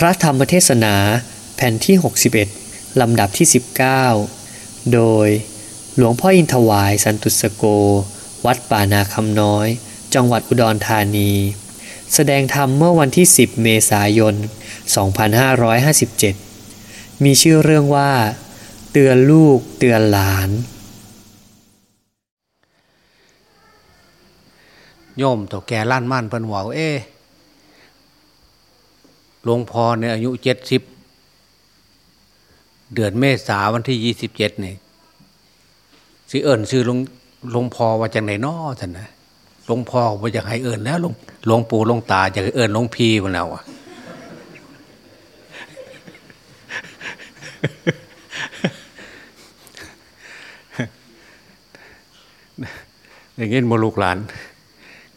พระธรรมเทศนาแผ่นที่ 61 ลำดับที่ 19 โดยหลวงพ่ออินทวายสันตุสโก วัดป่านาคำน้อย จังหวัดอุดรธานี แสดงธรรมเมื่อวันที่ 10 เมษายน 2557 มีชื่อเรื่องว่า เตือนลูกเตือนหลาน โยมตัวแกล้านม่านเพิ่นว่าเอ๊ ลวงพ่อเนี่ยอายุเจ็ดสิบเดือนเมษาวันที่ยี่สิบเจ็ดนี่สิเอิญชื่อหลวงหลวงพ่อว่าจังไหนน้อท่านนะหลวงพ่อว่าจะให้เอิญแล้วหลวงหลวงปู่หลวงตาจะเอิญหลวงพีมันแล้วอะอย่างนี้โมลูกหลาน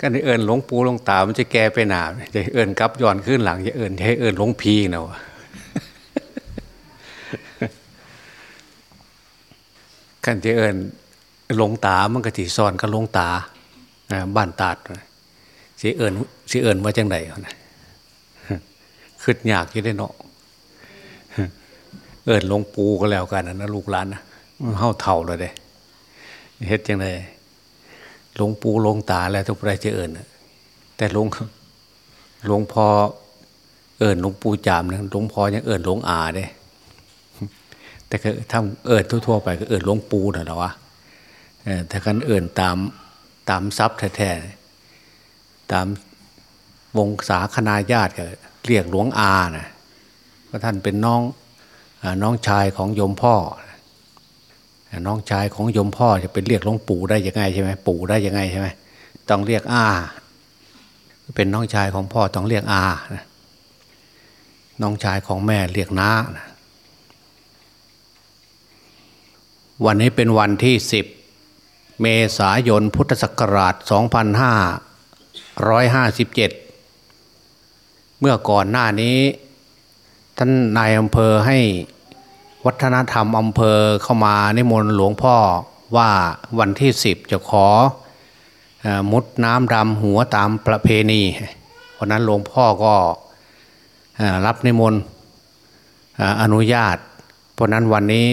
ก็ในเอิญหลวงปู่หลวงตา มันจะแก้ไปหนาจะเอิญกลับย้อนขึ้นหลังจะเอิญให้เอิญหลวงพีเนาะกันจะเอิญหลงตา มันก็ถีซอนก็หลงตาบ้านตาดสิเอิญสิเอิญว่าจังไดนะขึ้นยากที่ได้เนาะเอิญหลวงปูก็แล้วกันนะลูกหลานนะมันเฮาเท่าเลยเด้เฮ็ดจังได หลวงปู่หลวงตาแล้วทุกปรจะเอิญแต่หลวงหลวงพ่อเอิญหลวงปู่จามนะหลวงพ่อยังเอิญหลวงอาเด้แต่ก็ทำเอิญทั่วๆไปก็เอิญหลวงปู่นะหรอวะแต่กันเอิญตามตามซับแท้ๆตามวงศาคณาญาติก็เรียกหลวงอานะเพราะท่านเป็นน้องน้องชายของโยมพ่อน้ น้องชายของยมพ่อจะเป็นเรียกหลวงปู่ได้ยังไงใช่ไหมปู่ได้ยังไงใช่ไหมต้องเรียกอาเป็นน้องชายของพ่อต้องเรียกอาน้องชายของแม่เรียกน้าวันนี้เป็นวันที่สิบเมษายนพุทธศักราช 2557 เมื่อก่อนหน้านี้ ท่านนายอำเภอให้ วัฒนธรรมอำเภอเข้ามานิมนต์หลวงพ่อว่าวันที่สิบจะขอมุดน้ำดำหัวตามประเพณีวันนั้นหลวงพ่อก็รับนิมนต์อนุญาต เพราะนั้นวันนี้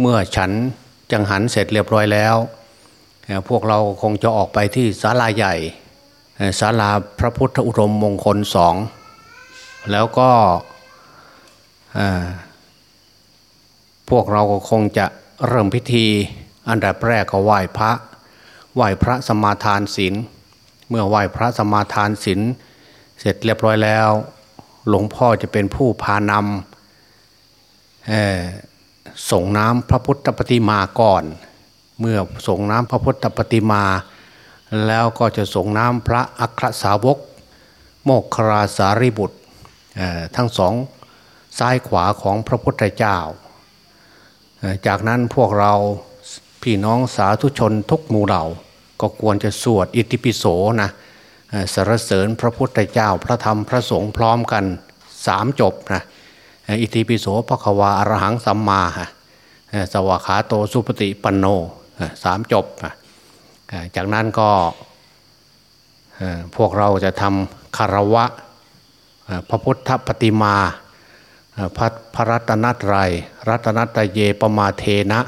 เมื่อฉันจังหันเสร็จเรียบร้อยแล้ว พวกเราคงจะออกไปที่ศาลาใหญ่ศาลาพระพุทธอุรมมงคลสองแล้วก็ พวกเราก็คงจะเริ่มพิธี อันดับแรกก็ไหว้พระ ไหว้พระสมาทานศีล เมื่อไหว้พระสมาทานศีลเสร็จเรียบร้อยแล้ว หลวงพ่อจะเป็นผู้พานำส่งน้ำพระพุทธปฏิมาก่อน เมื่อส่งน้ำพระพุทธปฏิมา แล้วก็จะส่งน้ำพระอัครสาวก โมกคราสารีบุตรทั้งสองซ้ายขวาของพระพุทธเจ้า จากนั้นพวกเราพี่น้องสาธุชนทุกหมู่เหล่า ก็ควรจะสวดอิติปิโสนะสรรเสริญพระพุทธเจ้าพระธรรมพระสงฆ์พร้อมกันสามจบนะอิติปิโสพระควาอรหังสัมมาสวากขาโตสุปฏิปันโนสามจบ จากนั้นก็พวกเราจะทำคารวะพระพุทธปฏิมา พระพระรัตนตรยัยรัตนตเยปมาเทนะ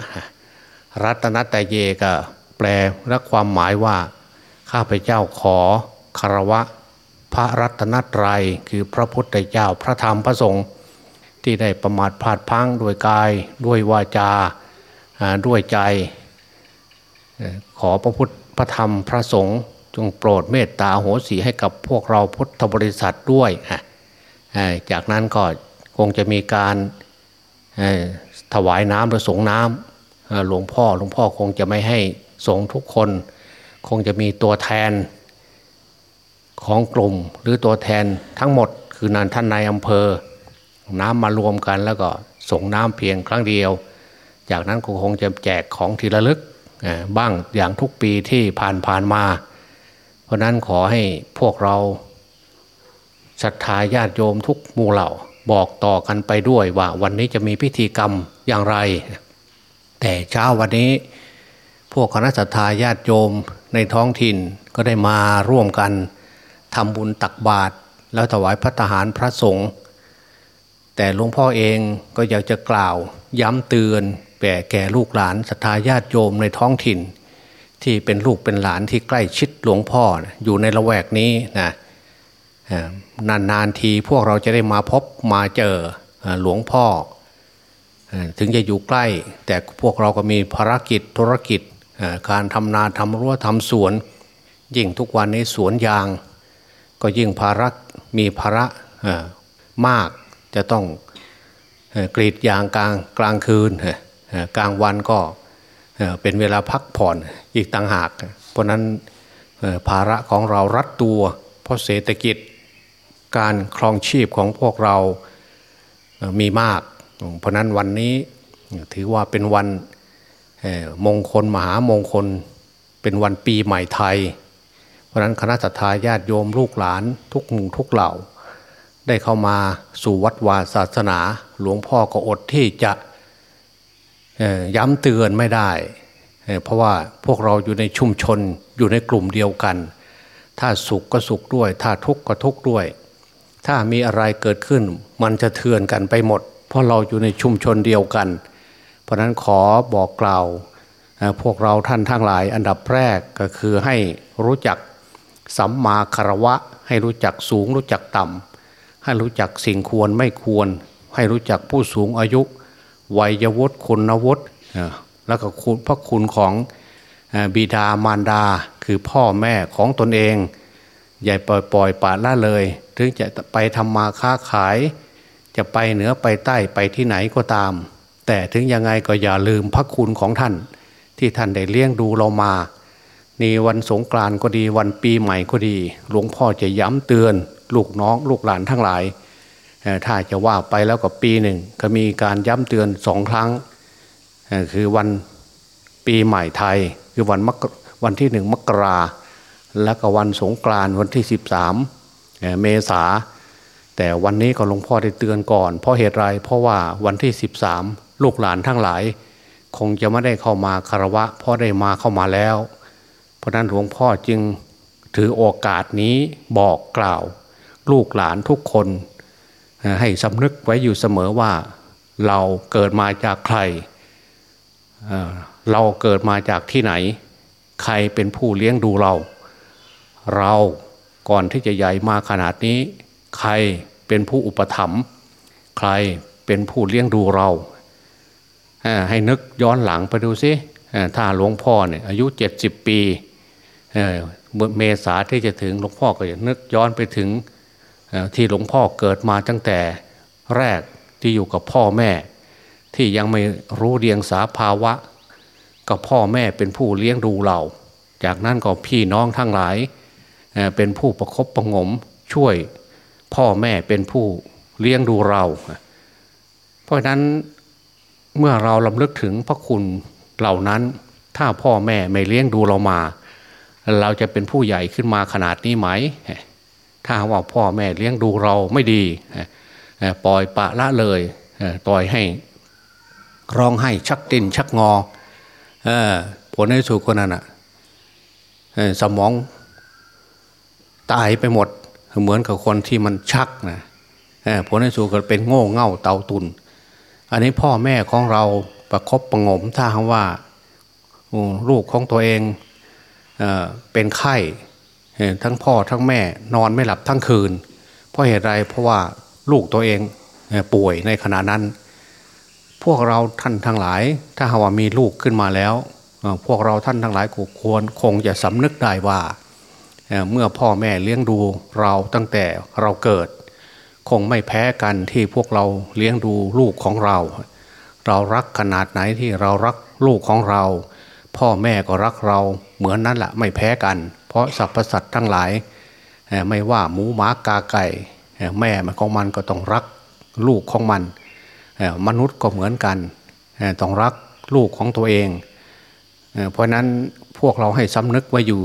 รัตนตเยก็แปลและความหมายว่า ข้าพเจ้าขอคารวะ พระรัตนตรัยคือพระพุทธเจ้าพระธรรมพระสงฆ์ที่ได้ประมาทพลาดพังด้วยกายด้วยวาจาด้วยใจ ขอพระพุทธพระธรรมพระสงฆ์จงโปรดเมตตาโหสีให้กับพวกเราพุทธบริษัทด้วย จากนั้นก็ คงจะมีการถวายน้ำหรือสงน้ำหลวงพ่อหลวงพ่อคงจะไม่ให้สงทุกคน คงจะมีตัวแทนของกลุ่มหรือตัวแทนทั้งหมด คือนานท่านนายอำเภอ น้ำมารวมกันแล้วก็ส่งน้ำเพียงครั้งเดียว จากนั้นก็คงจะแจกของทีละลึกบ้างอย่างทุกปีที่ผ่านผ่านมา เพราะนั้นขอให้พวกเราศรัทธาญาติโยมทุกหมู่เหล่า บอกต่อกันไปด้วยว่าวันนี้จะมีพิธีกรรมอย่างไร แต่เช้าวันนี้ พวกคณะสัตยาติโยมในท้องถิ่นก็ได้มาร่วมกันทำบุญตักบาตรแล้วถวายพระทหารพระสงฆ์แต่หลวงพ่อเองก็อยากจะกล่าวย้ำเตือนแก่แก่ลูกหลานศรัทธาญาติโยมในท้องถิ่น ที่เป็นลูกเป็นหลานที่ใกล้ชิดหลวงพ่ออยู่ในละแวกนี้นะ นานๆทีพวกเราจะได้มาพบมาเจอหลวงพ่อ ถึงจะอยู่ใกล้ แต่พวกเราก็มีภารกิจธุรกิจการทำนาทำรั้วทำสวน ยิ่งทุกวันนี้สวนยาง ก็ยิ่งภาระมีภาระมากจะต้องกรีดยางกลางกลางคืนกลางวันก็เป็นเวลาพักผ่อนอีกต่างหาก เพราะนั้นภาระของเรารัดตัวเพราะเศรษฐกิจ การครองชีพของพวกเรามีมาก เพราะนั้นวันนี้ถือว่าเป็นวันมงคลมหามงคล เป็นวันปีใหม่ไทย เพราะนั้นคณะทาญาติโยมลูกหลานทุกหมู่ทุกเหล่า ได้เข้ามาสู่วัดวาศาสนา หลวงพ่อก็อดที่จะย้ำเตือนไม่ได้ เพราะว่าพวกเราอยู่ในชุมชนอยู่ในกลุ่มเดียวกัน ถ้าสุขก็สุขด้วย ถ้าทุกข์ก็ทุกข์ด้วย ถ้ามีอะไรเกิดขึ้น มันจะเทือนกันไปหมด เพราะเราอยู่ในชุมชนเดียวกัน เพราะนั้นขอบอกกล่าวพวกเราท่านทั้งหลาย อันดับแรกก็คือให้รู้จักสัมมาคารวะ ให้รู้จักสูงรู้จักต่ำให้รู้จักสิ่งควรไม่ควร ให้รู้จักผู้สูงอายุ วัยวุฒิคุณวุฒิแล้วก็คุณพระคุณของบิดามารดาคือพ่อแม่ของตนเอง อย่าปล่อยปล่อยปาละเลย ถึงจะไปทำมาค้าขาย จะไปเหนือไปใต้ไปที่ไหนก็ตาม แต่ถึงยังไงก็อย่าลืมพระคุณของท่าน ที่ท่านได้เลี้ยงดูเรามานี่วันสงกรานต์ก็ดีวันปีใหม่ก็ดี หลวงพ่อจะย้ำเตือน ลูกน้องลูกหลานทั้งหลาย ถ้าจะว่าไปแล้วก็ปีหนึ่งก็มีการย้ำเตือนสองครั้ง คือวันปีใหม่ไทย คือวันมกวันที่หนึ่งมกรา แล้วก็วันสงกรานต์วันที่สิบสามเมษา แต่วันนี้ก็หลวงพ่อได้เตือนก่อน เพราะเหตุไรเพราะว่าวันที่สิบสามลูกหลานทั้งหลาย คงจะไม่ได้เข้ามาคารวะเพราะได้มาเข้ามาแล้ว เพราะนั้นหลวงพ่อจึงถือโอกาสนี้บอกกล่าว ลูกหลานทุกคนให้สำนึกไว้อยู่เสมอว่า เราเกิดมาจากใคร เราเกิดมาจากที่ไหน ใครเป็นผู้เลี้ยงดูเรา เราก่อนที่จะใหญ่มาขนาดนี้ ใครเป็นผู้อุปถัมภ์ใครเป็นผู้เลี้ยงดูเรา ให้นึกย้อนหลังไปดูซิถ้าหลวงพ่อเนี่ยอายุเจ็ดสิบปีเมษาที่จะถึงหลวงพ่อก็จะนึกย้อนไปถึงที่หลวงพ่อเกิดมาตั้งแต่แรกที่อยู่กับพ่อแม่ ที่ยังไม่รู้เรียงสาภาวะก็พ่อแม่เป็นผู้เลี้ยงดูเรา จากนั้นก็พี่น้องทั้งหลาย เป็นผู้ประครบประงมช่วยพ่อแม่เป็นผู้เลี้ยงดูเรา เพราะนั้นเมื่อเราลำลึกถึงพระคุณเหล่านั้น ถ้าพ่อแม่ไม่เลี้ยงดูเรามา เราจะเป็นผู้ใหญ่ขึ้นมาขนาดนี้ไหม ถ้าว่าพ่อแม่เลี้ยงดูเราไม่ดี ปล่อยปะละเลยปล่อยให้ร้องให้ชักตินชักงอผลในสุดคนนั้นอะสมอง ตายไปหมด เหมือนกับคนที่มันชักนะผลในสุดก็เป็นโง่เง่าเตาตุน อันนี้พ่อแม่ของเราประครบประงมถ้าคำว่าลูกของตัวเองเป็นไข้ทั้งพ่อทั้งแม่นอนไม่หลับทั้งคืน เพราะเหตุไรเพราะว่าลูกตัวเองป่วยในขณะนั้น พวกเราท่านทั้งหลาย ถ้าหาว่ามีลูกขึ้นมาแล้ว พวกเราท่านทั้งหลายควรคงจะสำนึกได้ว่า เมื่อพ่อแม่เลี้ยงดูเราตั้งแต่เราเกิด คงไม่แพ้กันที่พวกเราเลี้ยงดูลูกของเรา เรารักขนาดไหนที่เรารักลูกของเรา พ่อแม่ก็รักเราเหมือนนั้นแหละไม่แพ้กัน เพราะสรรพสัตว์ทั้งหลาย ไม่ว่าหมูหมากาไก่แม่ของมันก็ต้องรักลูกของมันมนุษย์ก็เหมือนกันต้องรักลูกของตัวเอง เพราะนั้นพวกเราให้สำนึกไว้อยู่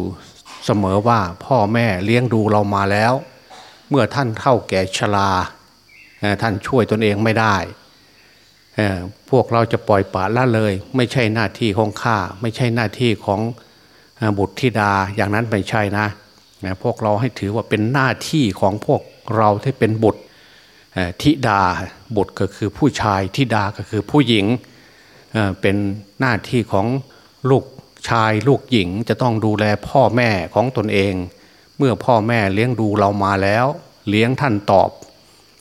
เสมอว่าพ่อแม่เลี้ยงดูเรามาแล้ว เมื่อท่านเท่าแก่ชราท่านช่วยตนเองไม่ได้พวกเราจะปล่อยปละละเลย ไม่ใช่หน้าที่ของข้าไม่ใช่หน้าที่ของบุตรธิดาอย่างนั้นไม่ใช่นะพวกเราให้ถือว่าเป็นหน้าที่ของพวกเราที่เป็นบุตรธิดาบุตรก็คือผู้ชายธิดาก็คือผู้หญิงเป็นหน้าที่ของลูก ชายลูกหญิงจะต้องดูแลพ่อแม่ของตนเอง เมื่อพ่อแม่เลี้ยงดูเรามาแล้ว เลี้ยงท่านตอบ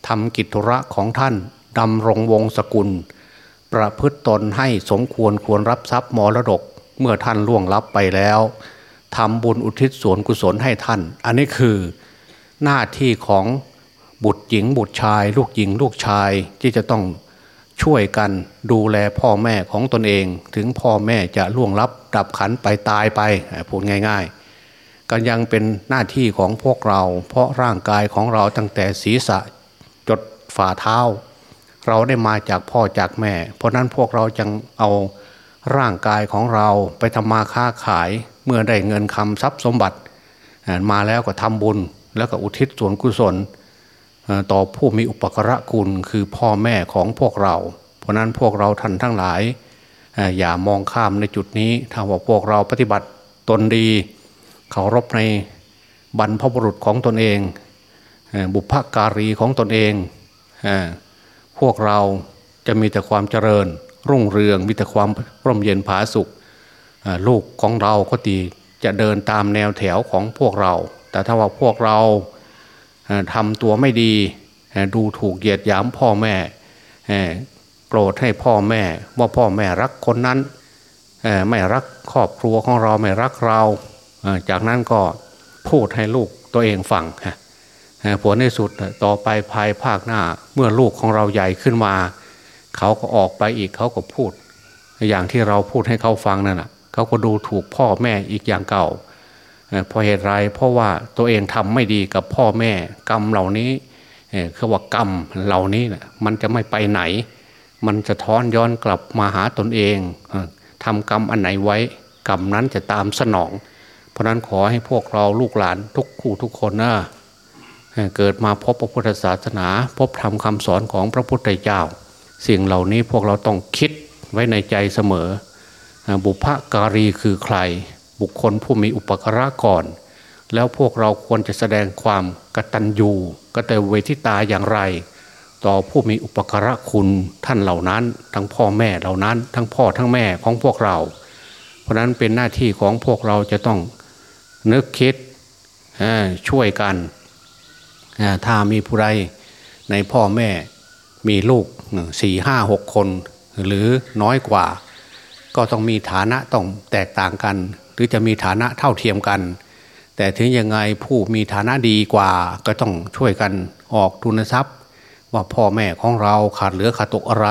ทำกิจธุระของท่านดำรงวงศกุล ประพฤติตนให้สมควรควรรับทรัพย์มรดกเมื่อท่านล่วงลับไปแล้วทำบุญอุทิศส่วนกุศลให้ท่าน อันนี้คือหน้าที่ของบุตรหญิงบุตรชาย ลูกหญิงลูกชายที่จะต้อง ช่วยกันดูแลพ่อแม่ของตนเอง ถึงพ่อแม่จะล่วงลับดับขันไปตายไปพูดง่าย ๆ ก็ยังเป็นหน้าที่ของพวกเรา เพราะร่างกายของเราตั้งแต่ศีรษะจดฝ่าเท้า เราได้มาจากพ่อจากแม่ เพราะนั้นพวกเราจึงเอาร่างกายของเราไปทำมาค้าขายเมื่อได้เงินคำทรัพย์สมบัติ มาแล้วก็ทำบุญแล้วก็อุทิศส่วนกุศล ต่อผู้มีอุปกระคุณคือพ่อแม่ของพวกเรา เพราะนั้นพวกเราท่านทั้งหลาย อย่ามองข้ามในจุดนี้ถ้าว่าพวกเราปฏิบัติตนดีเคารพในบรรพบุรุษของตนเอง บุพการีของตนเอง พวกเราจะมีแต่ความเจริญ รุ่งเรืองมีแต่ความร่มเย็นผาสุขลูกของเราก็ดีจะเดินตามแนวแถวของพวกเรา แต่ถ้าว่าพวกเรา ทำตัวไม่ดีดูถูกเหยียดหยามพ่อแม่โกรธให้พ่อแม่ว่าพ่อแม่รักคนนั้นไม่รักครอบครัวของเราไม่รักเราจากนั้นก็พูดให้ลูกตัวเองฟังผลในสุดต่อไปภายภาคหน้าเมื่อลูกของเราใหญ่ขึ้นมา เขาก็ออกไปอีกเขาก็พูด อย่างที่เราพูดให้เขาฟังนั่นแหะเขาก็ดูถูกพ่อแม่อีกอย่างเก่า เพราะเหตุไรเพราะว่าตัวเองทำไม่ดีกับพ่อแม่ กรรมเหล่านี้คือว่ากรรมเหล่านี้นะมันจะไม่ไปไหน มันจะท้อนย้อนกลับมาหาตนเองทำกรรมอันไหนไว้ กรรมนั้นจะตามสนอง เพราะนั้นขอให้พวกเราลูกหลานทุกคู่ทุกคนนะเกิดมาพบพระพุทธศาสนา พบธรรมคำสอนของพระพุทธเจ้า สิ่งเหล่านี้พวกเราต้องคิดไว้ในใจเสมอ บุพการีคือใคร บุคคลผู้มีอุปการะก่อน แล้วพวกเราควรจะแสดงความกตัญญูกตเวทิตาอย่างไร ต่อผู้มีอุปการะคุณท่านเหล่านั้น ทั้งพ่อแม่เหล่านั้น ทั้งพ่อทั้งแม่ของพวกเรา เพราะนั้นเป็นหน้าที่ของพวกเราจะต้องนึกคิดช่วยกันถ้ามีผู้ใดในพ่อแม่มีลูกสี่ห้าหกคน หรือน้อยกว่า ก็ต้องมีฐานะต้องแตกต่างกัน หรือจะมีฐานะเท่าเทียมกัน แต่ถึงยังไงผู้มีฐานะดีกว่า ก็ต้องช่วยกันออกทุนทรัพย์ ว่าพ่อแม่ของเราขาดเหลือขาดตกอะไร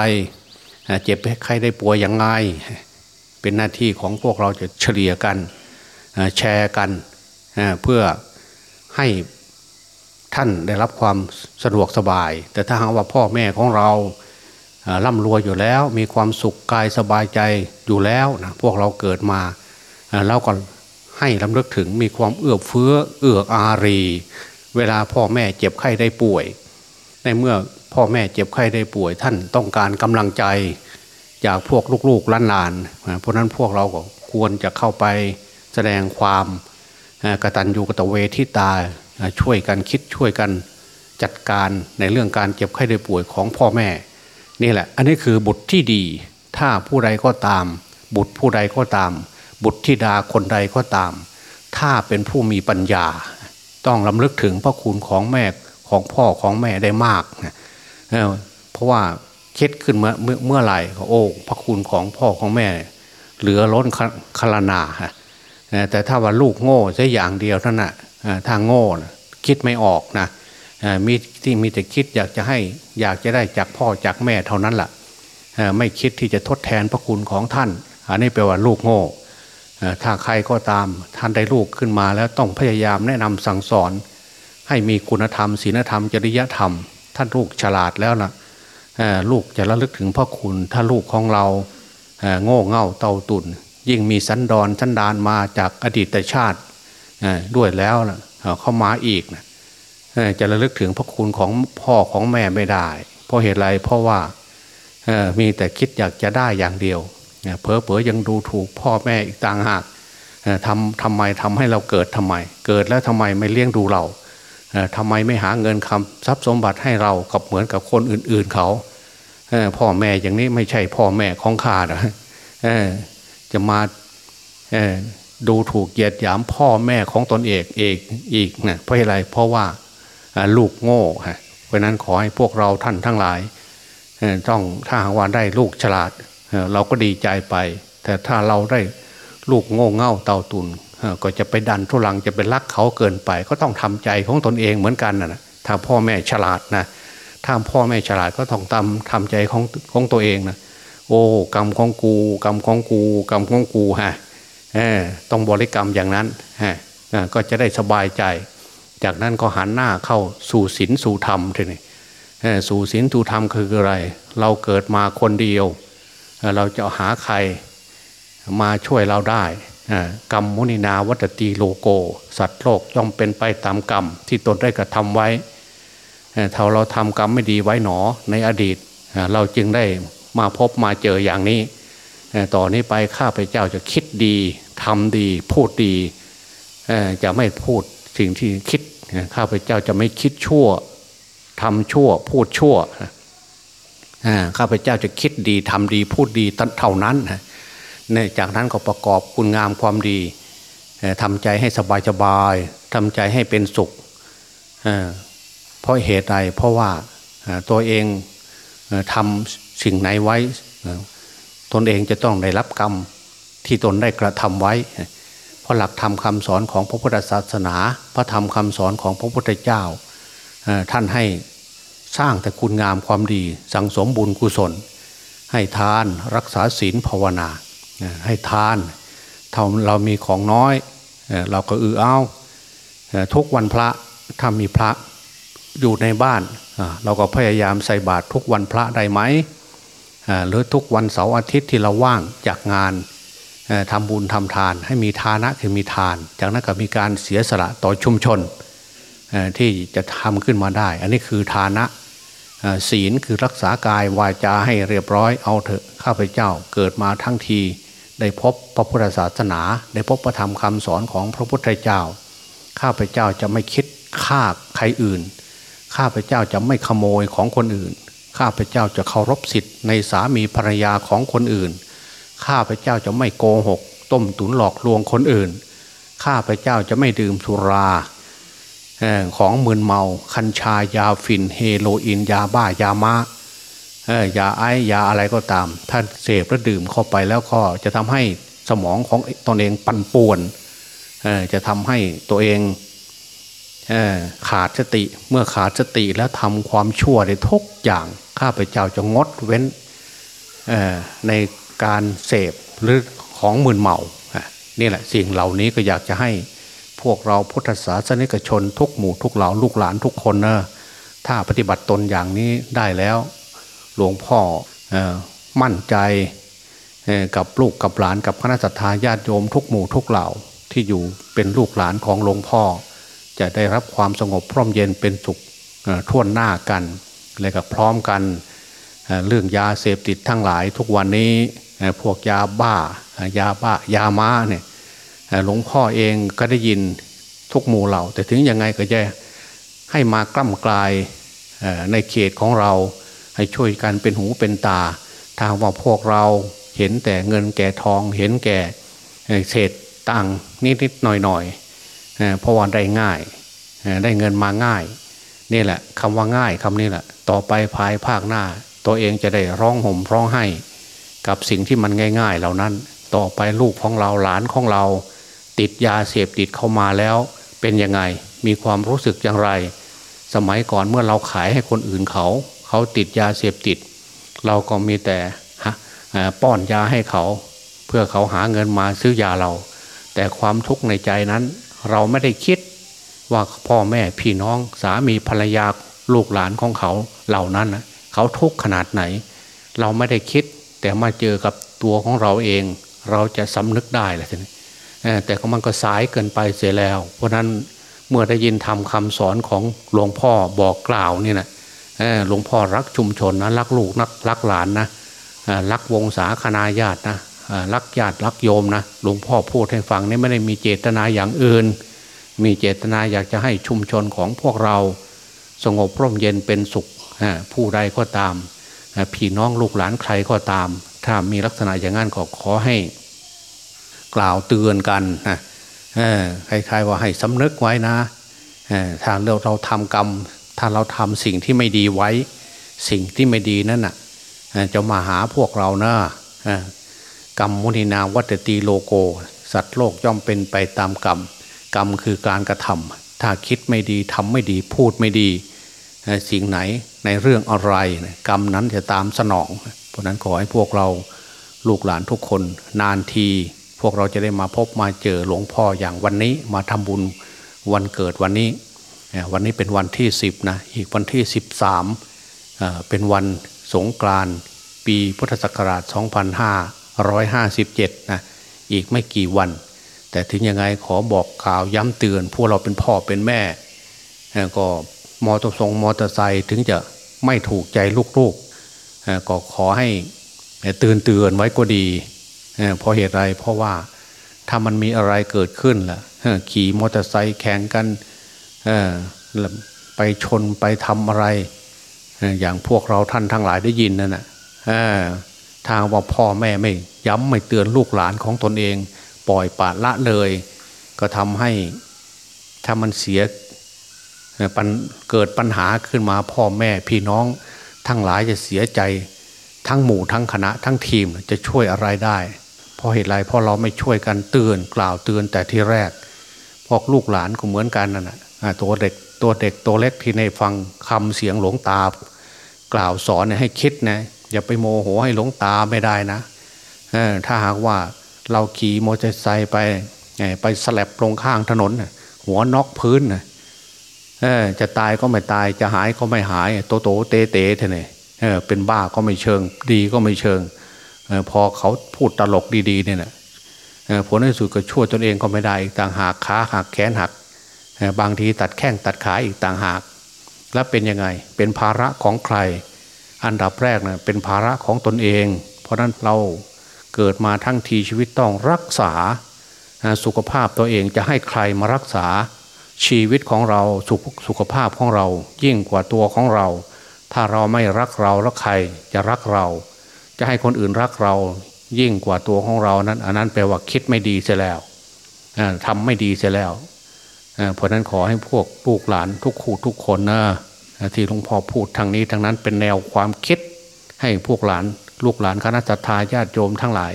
เจ็บใครได้ป่วยยังไง เป็นหน้าที่ของพวกเราจะเฉลี่ยกันแชร์กันเพื่อให้ท่านได้รับความสะดวกสบาย แต่ถ้าหากว่าพ่อแม่ของเราร่ำรวยอยู่แล้ว มีความสุขกายสบายใจอยู่แล้วนะพวกเราเกิดมา เราก็ให้ลำลึกถึงมีความเอื้อเฟื้อเอื้ออารี เวลาพ่อแม่เจ็บไข้ได้ป่วย ในเมื่อพ่อแม่เจ็บไข้ได้ป่วย ท่านต้องการกำลังใจจากพวกลูกๆล้านๆเพราะนั้นพวกเราก็ควรจะเข้าไปแสดงความกตัญญูกตเวทิตาช่วยกันคิดช่วยกันจัดการในเรื่องการเจ็บไข้ได้ป่วยของพ่อแม่ นี่แหละ อันนี้คือบุตรที่ดี ถ้าผู้ใดก็ตาม บุตรผู้ใดก็ตาม บุตรธิดาคนใดก็ตาม ถ้าเป็นผู้มีปัญญา ต้องลำลึกถึงพระคุณของแม่ของพ่อของแม่ได้มากเพราะว่าคิดขึ้นเมื่อเมื่อไหร่โอ้พระคุณของพ่อของแม่ เหลือล้นคารนาแต่ถ้าว่าลูกโง่แค่อย่างเดียวท่านน่ะถ้าโง่คิดไม่ออกนะมีที่มีแต่คิดอยากจะให้อยากจะได้จากพ่อจากแม่เท่านั้นแหละไม่คิดที่จะทดแทนพระคุณของท่าน อันนี้แปลว่าลูกโง่ ถ้าใครก็ตามท่านได้ลูกขึ้นมาแล้วต้องพยายามแนะนำสั่งสอน ให้มีคุณธรรมศีลธรรมจริยธรรม ท่านลูกฉลาดแล้วนะลูกจะระลึกถึงพ่อคุณ ถ้าลูกของเราโง่เง่าเตาตุนยิ่งมีสันดอนสันดานมาจากอดีตชาติด้วยแล้วนะเข้ามาอีกนะจะระลึกถึงพระคุณของพ่อของแม่ไม่ได้ เพราะเหตุไรเพราะว่ามีแต่คิดอยากจะได้อย่างเดียว เพอเพอยังดูถูกพ่อแม่อีกต่างหากทำทำไมทำให้เราเกิดทำไม เกิดแล้วทำไมไม่เลี้ยงดูเราทำไมไม่หาเงินคำทรัพย์สมบัติให้เรากับเหมือนกับคนอื่น ๆเขาพ่อแม่อย่างนี้ไม่ใช่พ่อแม่ของข้านะจะมาดูถูกเหยียดหยามพ่อแม่ของตนเอกเอกอีกนะเพราะอะไรเพราะว่าลูกโง่เพราะนั้นขอให้พวกเราท่านทั้งหลายต้องถ้าหากว่าได้ลูกฉลาด เราก็ดีใจไป แต่ถ้าเราได้ลูกโง่เง่าเต่าตุนก็จะไปดันทุลังจะไปรักเขาเกินไป ก็ต้องทำใจของตนเองเหมือนกันนะถ้าพ่อแม่ฉลาดนะถ้าพ่อแม่ฉลาดก็ต้องทำทำใจของของตัวเองนะโอ้กรรมของกูกรรมของกูกรรมของกูฮะต้องบริกรรมอย่างนั้นฮะก็จะได้สบายใจ จากนั้นก็หันหน้าเข้าสู่ศีลสู่ธรรมทีนี้สู่ศีลสู่ธรรมคืออะไร เราเกิดมาคนเดียว เราจะหาใครมาช่วยเราได้ กรรมมุนินาวัตตีโลโก สัตว์โลกย่อมเป็นไปตามกรรมที่ตนได้กระทำไว้ถ้าเราทำกรรมไม่ดีไว้หนอในอดีต เราจึงได้มาพบมาเจออย่างนี้ ต่อนนี้ไปข้าพเจ้าจะคิดดีทำดีพูดดี จะไม่พูดสิ่งที่คิดข้าพเจ้าจะไม่คิดชั่วทำชั่วพูดชั่ว ข้าพเจ้าจะคิดดีทำดีพูดดีเท่านั้นเนี่ยจากนั้นก็ประกอบคุณงามความดีทำใจให้สบายสบายทำใจให้เป็นสุขเพราะเหตุใดเพราะว่าตัวเองทำสิ่งไหนไว้ ตนเองจะต้องได้รับกรรมที่ตนได้กระทำไว้ เพราะหลักธรรมคาสอนของพระพุทธศาสนา พระธรรมคำสอนของพระพุทธเจ้าท่านให้ สร้างแต่คุณงามความดี สังสมบุญกุศล ให้ทานรักษาศีลภาวนา ให้ทานถ้าเรามีของน้อย เราก็อือเอาทุกวันพระถ้ามีพระอยู่ในบ้าน เราก็พยายามใส่บาตรทุกวันพระได้ไหมหรือทุกวันเสาร์อาทิตย์ที่เราว่างจากงานทำบุญทำทาน ให้มีทานะคือมีทาน จากนั้นก็มีการเสียสละต่อชุมชนที่จะทำขึ้นมาได้ อันนี้คือทานะ ศีลคือรักษากายวาจาให้เรียบร้อยเอาเถอะข้าพเจ้าเกิดมาทั้งที ได้พบพระพุทธศาสนา ได้พบพระธรรมคำสอนของพระพุทธเจ้า ข้าพเจ้าจะไม่คิดฆ่าใครอื่น ข้าพเจ้าจะไม่ขโมยของคนอื่น ข้าพเจ้าจะเคารพสิทธิ์ในสามีภรรยาของคนอื่น ข้าพเจ้าจะไม่โกหก ต้มตุ๋นหลอกลวงคนอื่น ข้าพเจ้าจะไม่ดื่มสุรา ของมึนเมาคัญชายาฝิ่นเฮโรอีนยาบ้ายามายาไอยาอะไรก็ตาม ท่านเสพและดื่มเข้าไปแล้วก็จะทำให้สมองของตนเองปั่นป่วนจะทำให้ตัวเองขาดสติเมื่อขาดสติแล้วทำความชั่วในทุกอย่างข้าพเจ้าจะงดเว้นในการเสพหรือของมึนเมานี่แหละสิ่งเหล่านี้ก็อยากจะให้ วกเราพุทธศาสนิกชน ทุกหมู่ทุกเหล่าลูกหลานทุกคนนะถ้าปฏิบัติตนอย่างนี้ได้แล้ว หลวงพ่อมั่นใจกับลูกกับหลานกับคณะสัตยาญาติโยมทุกหมู่ทุกเหล่าที่อยู่เป็นลูกหลานของหลวงพ่อ จะได้รับความสงบพร่มเย็นเป็นสุขท่วนหน้ากันเลยกับพร้อมกันเรื่องยาเสพติดทั้งหลายทุกวันนี้พวกยาบ้ายาบ้ายาม้าเนี่ย หลวงพ่อเองก็ได้ยินทุกหมู่เหล่า แต่ถึงยังไงก็จะให้มากล้ำกลายในเขตของเรา ให้ช่วยกันเป็นหูเป็นตา ถ้าว่าพวกเราเห็นแต่เงินแก่ทองเห็นแก่เศษตังนิดนิดหน่อยหน่อยเพราะว่าได้ง่ายได้เงินมาง่ายนี่แหละคำว่าง่ายคำนี้แหละ ต่อไปภายภาคหน้า ตัวเองจะได้ร้องห่มร้องไห้ กับสิ่งที่มันง่าย ๆ เหล่านั้น ต่อไปลูกของเราหลานของเรา ติดยาเสพติดเข้ามาแล้วเป็นยังไง มีความรู้สึกอย่างไร สมัยก่อนเมื่อเราขายให้คนอื่นเขา เขาติดยาเสพติด เราก็มีแต่ป้อนยาให้เขา เพื่อเขาหาเงินมาซื้อยาเรา แต่ความทุกข์ในใจนั้น เราไม่ได้คิดว่าพ่อแม่พี่น้องสามีภรรยาลูกหลานของเขาเหล่านั้นนะเขาทุกข์ขนาดไหน เราไม่ได้คิดแต่มาเจอกับตัวของเราเอง เราจะสำนึกได้แหละทีนี้ แต่ก็มันก็สายเกินไปเสียแล้ว เพราะนั้นเมื่อได้ยินทำคำสอนของหลวงพ่อบอกกล่าวนี่นะหลวงพ่อรักชุมชนนะรักลูกนักรักหลานนะรักวงศาคณาญาตินะรักญาติรักโยมนะหลวงพ่อพูดให้ฟังนี่ไม่ได้มีเจตนาอย่างอื่น มีเจตนาอยากจะให้ชุมชนของพวกเรา สงบร่มเย็นเป็นสุขผู้ใดก็ตามพี่น้องลูกหลานใครก็ตาม ถ้ามีลักษณะอย่างนั้นก็ขอให้ กล่าวเตือนกันนะคล้ายๆว่าให้สำนึกไว้นะถ้าเราเราทำกรรม ถ้าเราทำสิ่งที่ไม่ดีไว้ สิ่งที่ไม่ดีนั่นน่ะจะมาหาพวกเรานะกรรมมุนินาวัตตีโลโก สัตว์โลกย่อมเป็นไปตามกรรม กรรมคือการกระทำถ้าคิดไม่ดีทำไม่ดีพูดไม่ดี สิ่งไหนในเรื่องอะไร กรรมนั้นจะตามสนอง เพราะนั้นขอให้พวกเราลูกหลานทุกคนนานที พวกเราจะได้มาพบมาเจอหลวงพ่ออย่างวันนี้มาทำบุญวันเกิดวันนี้ วันนี้เป็นวันที่ 10นะอีกวันที่ 13เป็นวันสงกรานต์ปีพุทธศักราช 2557นะอีกไม่กี่วัน แต่ถึงยังไงขอบอกข่าวย้ำเตือน พวกเราเป็นพ่อเป็นแม่ ก็มอเตอร์ทรงมอเตอร์ไซค์ถึงจะไม่ถูกใจลูกๆก็ขอให้เตือนเตือนไว้ก็ดี เพราะเหตุไรเพราะว่าถ้ามันมีอะไรเกิดขึ้นล่ะขี่มอเตอร์ไซค์แข่งกันไปชนไปทำอะไร อย่างพวกเราท่านทั้งหลายได้ยินนั่นนะทางว่าพ่อแม่ไม่ย้ำไม่เตือนลูกหลานของตนเอง ปล่อยปาละเลย ก็ทำให้ถ้ามันเสียเกิดปัญหาขึ้นมาพ่อแม่พี่น้องทั้งหลายจะเสียใจทั้งหมู่ทั้งคณะทั้งทีมจะช่วยอะไรได้ ราะเหตุไรเพราะเราไม่ช่วยกันเตือนกล่าวเตือนแต่ที่แรกพวกลูกหลานก็เหมือนกันนั่นแหะตัวเด็กตัวเด็กตัวเล็กที่ในฟังคำเสียงหลวงตา กล่าวสอนให้คิดนะอย่าไปโมโหให้หลวงตาไม่ได้นะถ้าหากว่าเราขี่มอเตอร์ไซค์ไปไปสลับลงข้างถนนหัวนอกพื้นนะจะตายก็ไม่ตายจะหายก็ไม่หาย โตโตเตเตเท่นี่เป็นบ้าก็ไม่เชิง ดีก็ไม่เชิง พอเขาพูดตลกดีๆเนี่ยนะผลในสุดก็ช่วยตนเองก็ไม่ได้ต่างหากขาหักแขนหัก บางทีตัดแข้งตัดขาอีกต่างหาก แล้วเป็นยังไงเป็นภาระของใคร อันดับแรกนะเป็นภาระของตนเอง เพราะนั้นเราเกิดมาทั้งทีชีวิตต้องรักษาสุขภาพตัวเองจะให้ใครมารักษาชีวิตของเราสุขสุขภาพของเรายิ่งกว่าตัวของเรา ถ้าเราไม่รักเราแล้วใครจะรักเรา จะให้คนอื่นรักเรายิ่งกว่าตัวของเรานั้น อันนั้นแปลว่าคิดไม่ดีเสียแล้วทำไม่ดีเสียแล้วเพราะนั้นขอให้พวกลูกหลานทุกคู่ทุกคนนะที่หลวงพ่อพูดทางนี้ทางนั้นเป็นแนวความคิด ให้พวกหลานลูกหลานคณะทาญาติโยมทั้งหลาย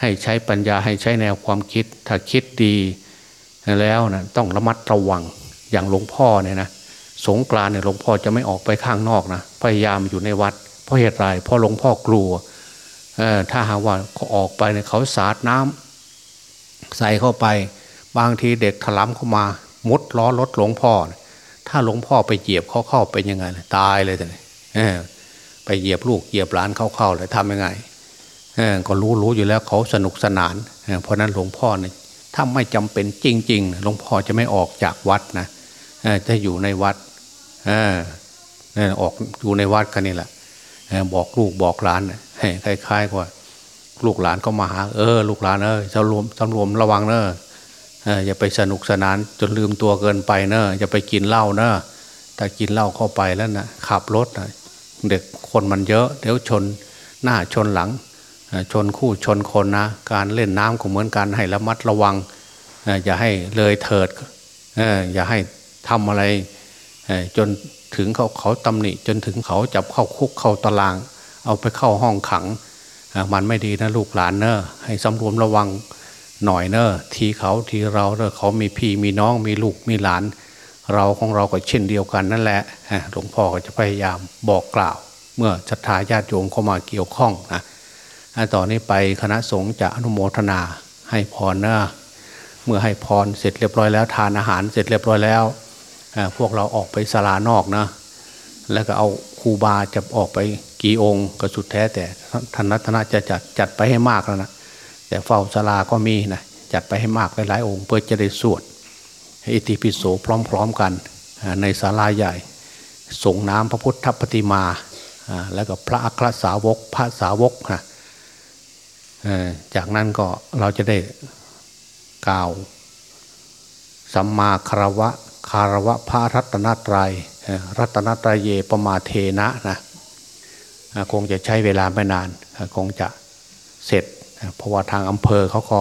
ให้ใช้ปัญญาให้ใช้แนวความคิด ถ้าคิดดีแล้วนะต้องระมัดระวังอย่างหลวงพ่อเนี่ยนะสงกรานเนี่ยหลวงพ่อจะไม่ออกไปข้างนอกนะพยายามอยู่ในวัดเราะเหตุไรเพราะหลวงพ่อกลัวถ้าหากว่าเขาออกไปเนี่ยเขาสาดน้ำใส่เข้าไป บางทีเด็กถลำเข้ามา มุดล้อรถหลวงพ่อ ถ้าหลวงพ่อไปเหยียบเขาเข้าเป็นยังไงตายเลยแต่ไปเหยียบลูกเหยียบหลานเข้าเข้าเลยทำยังไงก็รู้รู้อยู่แล้วเขาสนุกสนาน เพราะนั้นหลวงพ่อเนี่ยถ้าไม่จำเป็นจริง ๆ หลวงพ่อจะไม่ออกจากวัดนะจะอยู่ในวัดออกอยู่ในวัดกันนี่แหละ บอกลูกบอกหลานคล้ายๆกว่า ลูกหลานก็มาหา เออ ลูกหลานเออสำรวมสำรวมระวังเนอะอย่าไปสนุกสนานจนลืมตัวเกินไปเนอะอย่าไปกินเหล้าเนอะถ้ากินเหล้าเข้าไปแล้วนะขับรถนะเด็กคนมันเยอะ เดี๋ยวชนหน้าชนหลัง ชนคู่ชนคนนะ การเล่นน้ำก็เหมือนกันให้ระมัดระวัง อย่าให้เลยเถิดอย่าให้ทำอะไรจน ถึงเขาเขาตำหนิจนถึงเขาจับเข้าคุกเข้าตาราง เอาไปเข้าห้องขัง มันไม่ดีนะลูกหลานเนอะให้สำรวมระวังหน่อยเนอะทีเขาทีเราเนอะเขามีพี่มีน้องมีลูกมีหลาน เราของเราก็เช่นเดียวกันนั่นแหละหลวงพ่อก็จะพยายามบอกกล่าว เมื่อศรัทธาญาติโยมเข้ามาเกี่ยวข้องนะต่อนนี้ไปคณะสงฆ์จะอนุโมทนาให้พรเนะเมื่อให้พรเสร็จเรียบร้อยแล้วทานอาหารเสร็จเรียบร้อยแล้ว พวกเราออกไปศาลานอกนะ แล้วก็เอาครูบาจะออกไปกี่องค์ก็สุดแท้แต่ท่านนัทนาจะจัดจัดไปให้มากแล้วนะแต่เฝ้าศาลาก็มีนะจัดไปให้มากหลายๆองค์ เพื่อจะได้สวดอิติปิโสพร้อม ๆกันในศาลาใหญ่ ส่งน้ำพระพุทธปฏิมาแล้วก็พระอัครสาวกพระสาวกนะจากนั้นก็เราจะได้กล่าวสัมมาคารวะ คารวะพระรัตนตรยัยรัตนตรัยเยปมาเทนะนะคงจะใช้เวลาไม่นาน คงจะเสร็จ เพราะว่าทางอำเภอเขาก็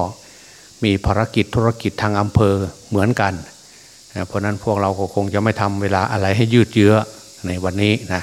มีภารกิจธุรกิจทางอำเภอเหมือนกัน เพราะนั้นพวกเราก็คงจะไม่ทำเวลาอะไรให้ยืดเยื้อในวันนี้นะ